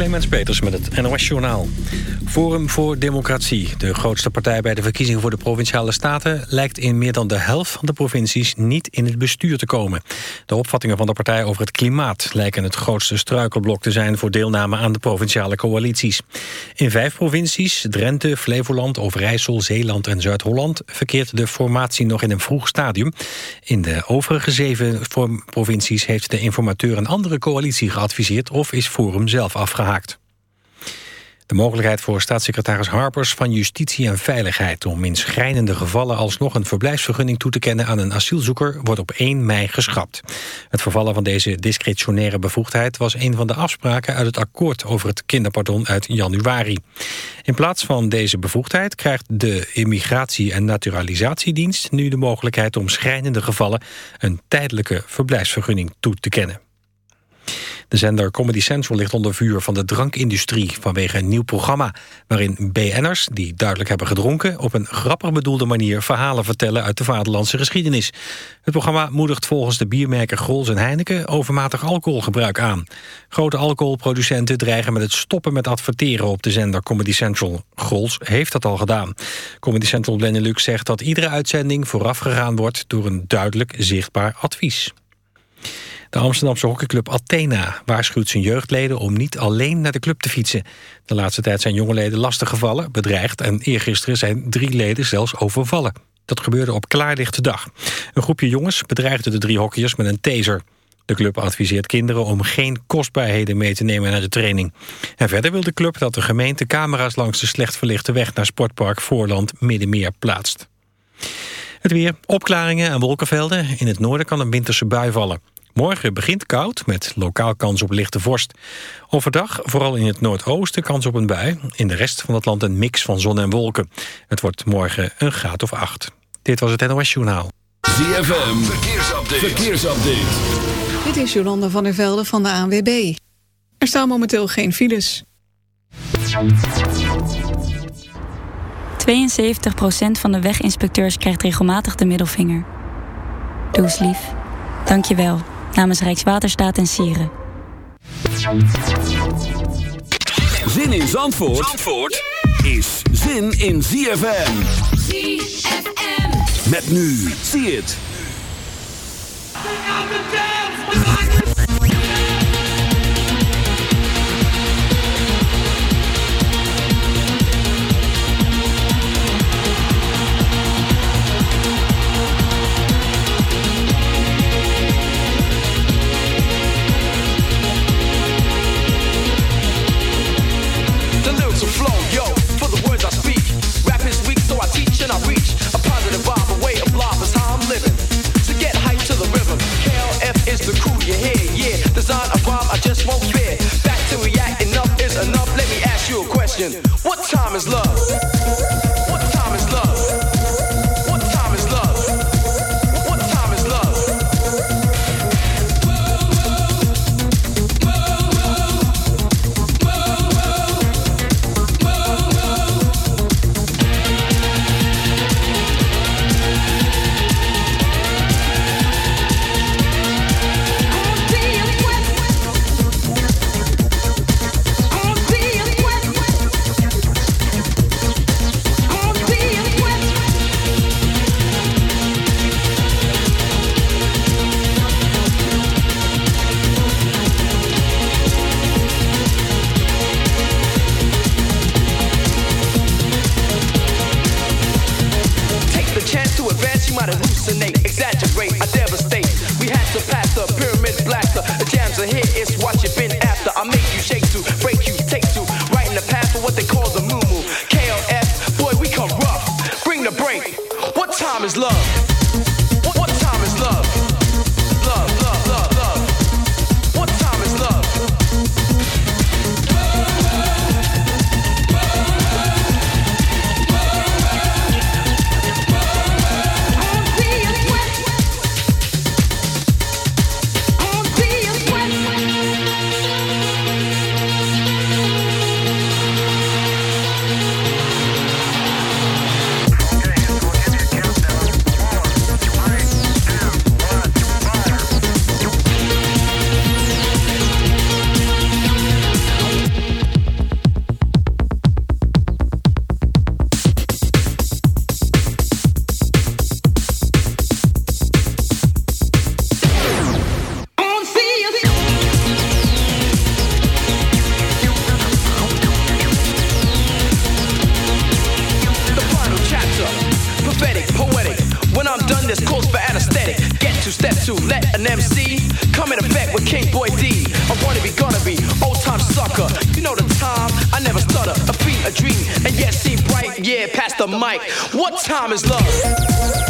Clemens Peters met het NOS Journaal. Forum voor Democratie, de grootste partij bij de verkiezingen voor de Provinciale Staten... lijkt in meer dan de helft van de provincies niet in het bestuur te komen. De opvattingen van de partij over het klimaat... lijken het grootste struikelblok te zijn voor deelname aan de provinciale coalities. In vijf provincies, Drenthe, Flevoland, Overijssel, Zeeland en Zuid-Holland... verkeert de formatie nog in een vroeg stadium. In de overige zeven provincies heeft de informateur een andere coalitie geadviseerd... of is Forum zelf De mogelijkheid voor staatssecretaris Harpers van Justitie en Veiligheid... om in schrijnende gevallen alsnog een verblijfsvergunning toe te kennen aan een asielzoeker... wordt op 1 mei geschrapt. Het vervallen van deze discretionaire bevoegdheid... was een van de afspraken uit het akkoord over het kinderpardon uit januari. In plaats van deze bevoegdheid krijgt de Immigratie- en Naturalisatiedienst... nu de mogelijkheid om schrijnende gevallen... een tijdelijke verblijfsvergunning toe te kennen. De zender Comedy Central ligt onder vuur van de drankindustrie... vanwege een nieuw programma waarin BN'ers, die duidelijk hebben gedronken... op een grappig bedoelde manier verhalen vertellen uit de vaderlandse geschiedenis. Het programma moedigt volgens de biermerken Grols en Heineken... overmatig alcoholgebruik aan. Grote alcoholproducenten dreigen met het stoppen met adverteren... op de zender Comedy Central. Grols heeft dat al gedaan. Comedy Central Benelux zegt dat iedere uitzending voorafgegaan wordt... door een duidelijk zichtbaar advies. De Amsterdamse hockeyclub Athena waarschuwt zijn jeugdleden om niet alleen naar de club te fietsen. De laatste tijd zijn jonge leden lastiggevallen, bedreigd en eergisteren zijn drie leden zelfs overvallen. Dat gebeurde op klaarlichte dag. Een groepje jongens bedreigde de drie hockeyers met een taser. De club adviseert kinderen om geen kostbaarheden mee te nemen naar de training. En verder wil de club dat de gemeente camera's langs de slecht verlichte weg naar Sportpark Voorland Middenmeer plaatst. Het weer, opklaringen en wolkenvelden. In het noorden kan een winterse bui vallen. Morgen begint koud met lokaal kans op lichte vorst. Overdag vooral in het noordoosten kans op een bui. In de rest van het land een mix van zon en wolken. Het wordt morgen een graad of acht. Dit was het NOS Journaal. ZFM, verkeersupdate. verkeersupdate. Dit is Jolanda van der Velde van de ANWB. Er staan momenteel geen files. 72% van de weginspecteurs krijgt regelmatig de middelvinger. Doe eens lief. Dank je wel namens Rijkswaterstaat en Sieren. Zin in Zandvoort, Zandvoort is zin in ZFM. ZFM. Met nu, zie het. yeah. A I just won't fear. Back to enough is enough. Let me ask you a question. What time is love? What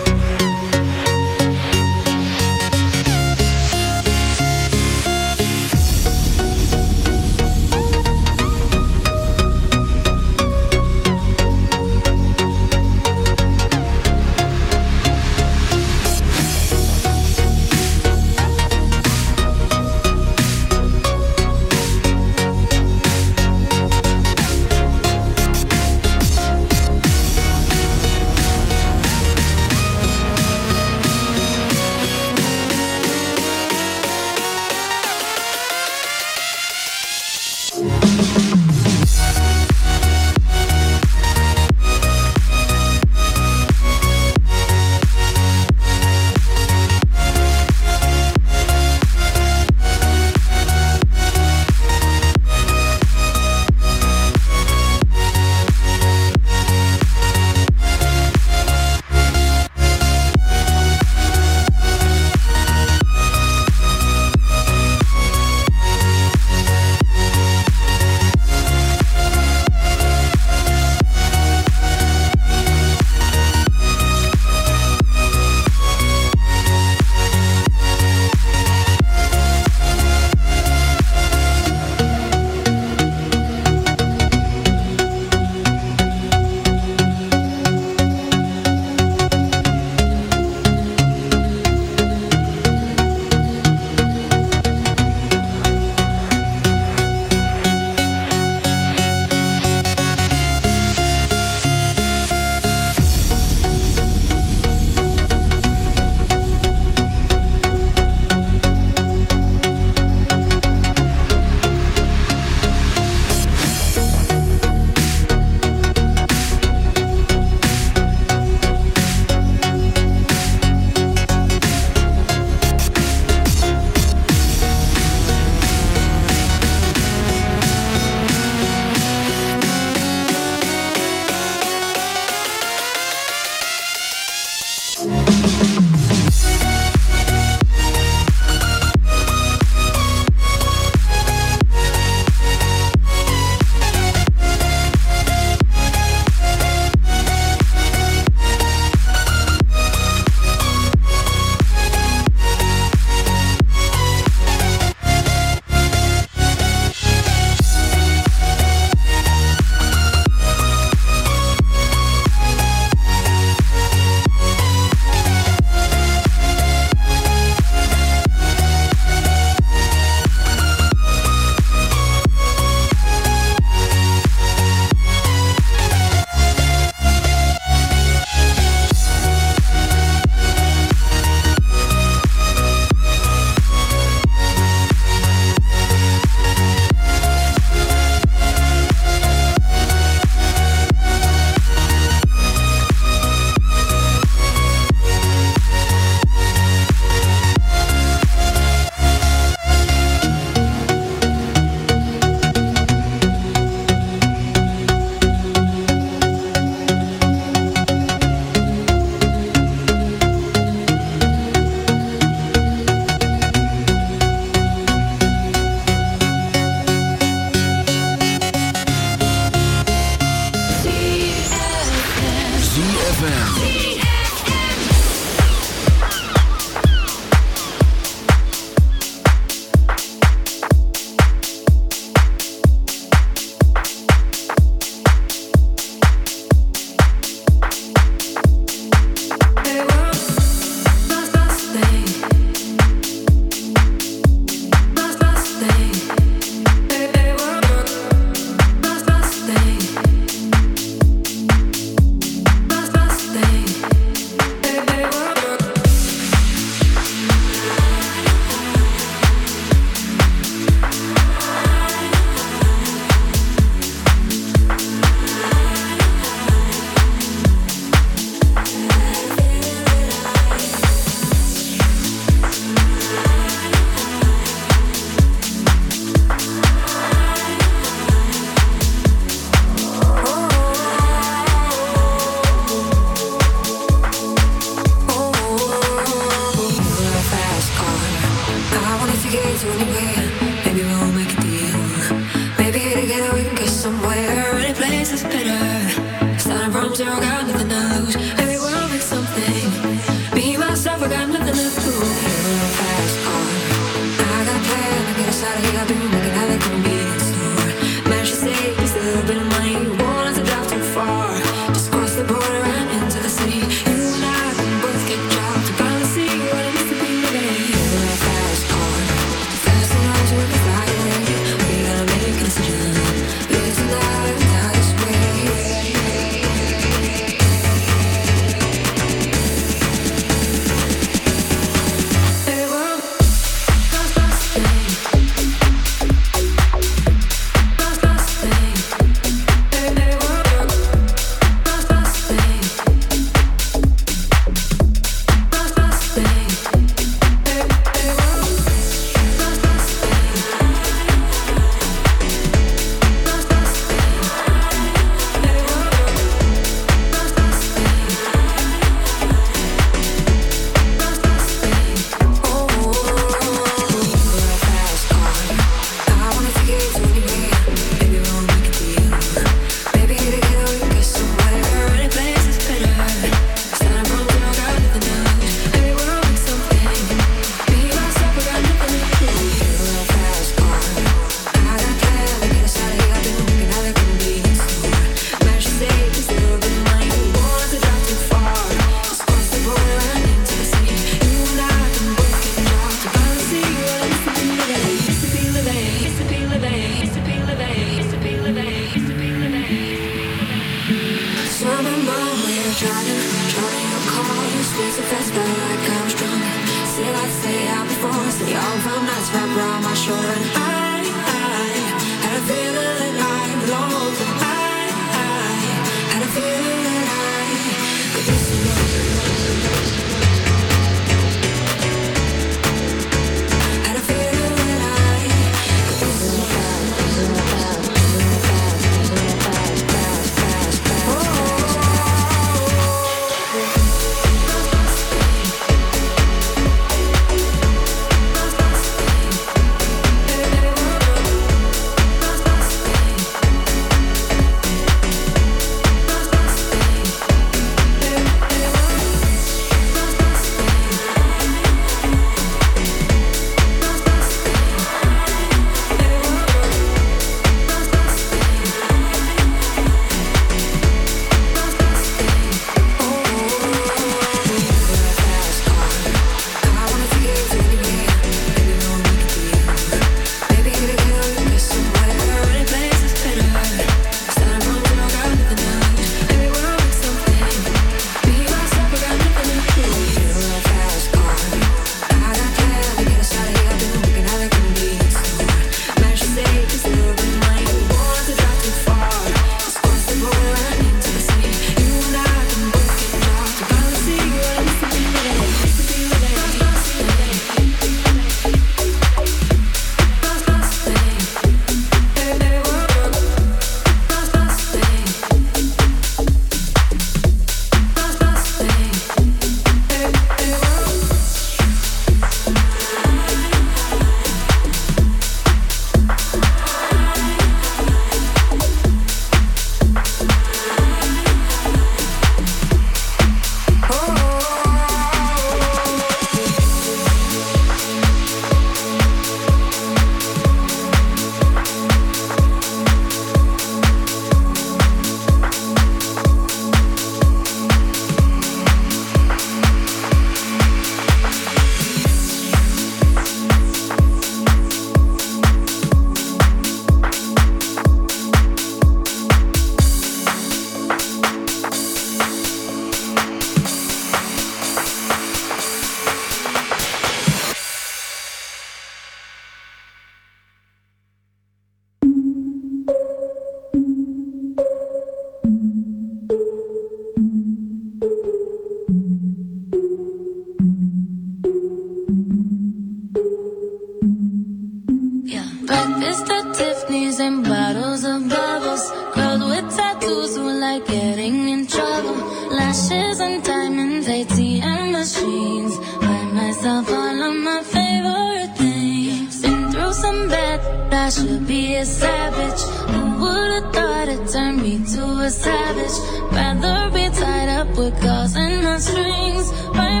to a savage. Rather be tied up with claws and my strings. My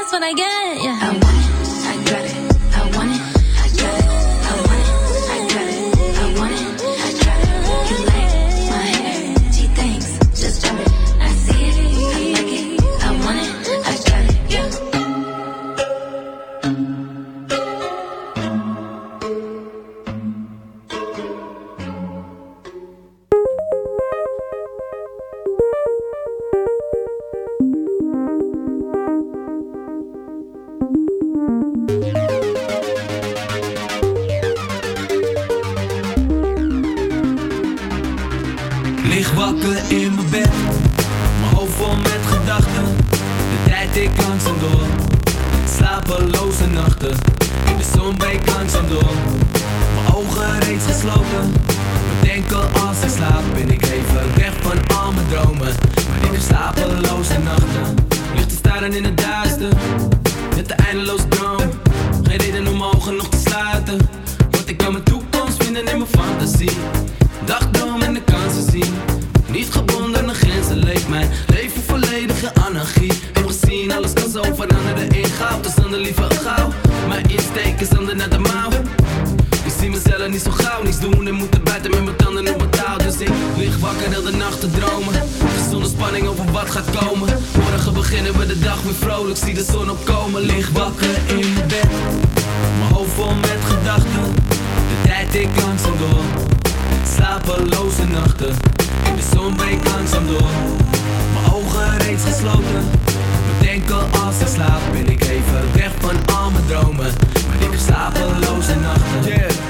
that's what I get. Yeah.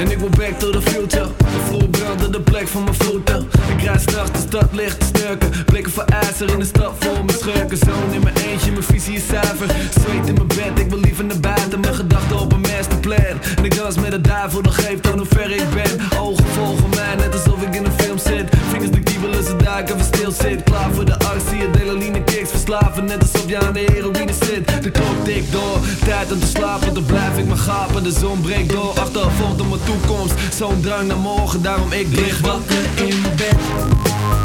En ik wil back to the future. De vloer brandde de plek van mijn voeten. Ik rijd straks de stad licht te sturken. Blikken voor ijzer in de stad vol mijn schurken. Zoon in mijn eentje, mijn visie is zuiver. Zweet in mijn bed, ik wil liever naar buiten. Mijn gedachten op een masterplan. Plan. ik dans met de duivel, de geeft aan hoe ver ik ben. Ogen volgen mij, net alsof ik in een film zit. Vingers de kiebelen, ze duiken, we stil zit. Klaar voor de actie, adrenaline kicks. Verslaven, net alsof jij aan de heroïne zit zo'n drang naar morgen, daarom ik lig wakker. in mijn bed.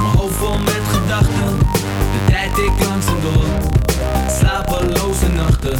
Mijn hoofd vol met gedachten, de tijd ik langzaam door. Slapeloze nachten,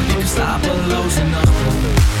slapeloze nachten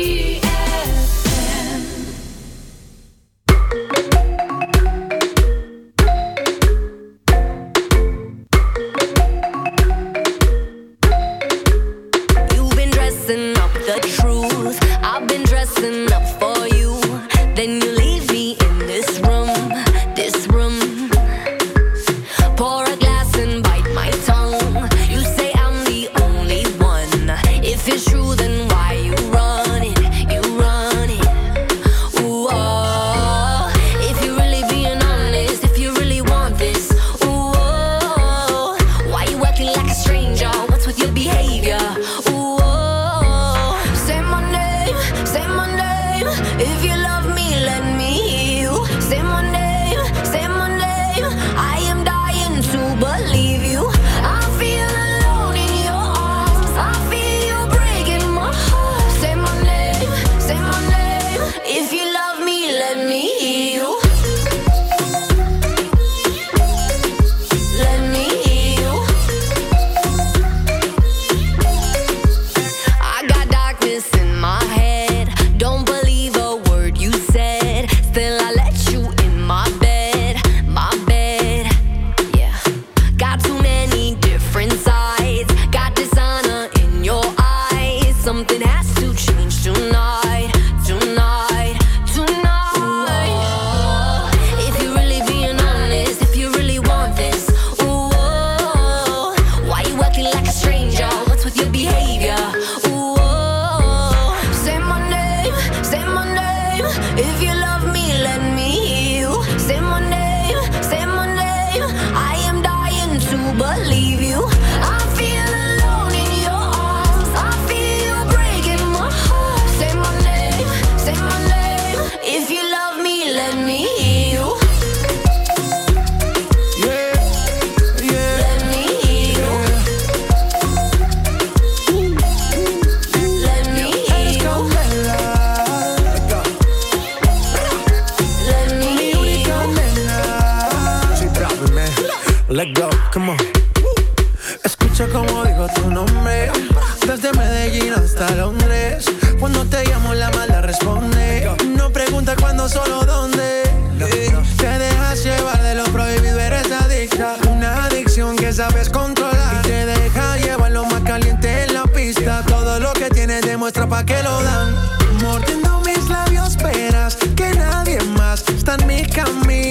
que lo dan. Mordiendo mis labios, esperas que nadie más está en mi camino.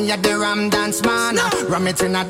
me a the ram dance man. Ram it in a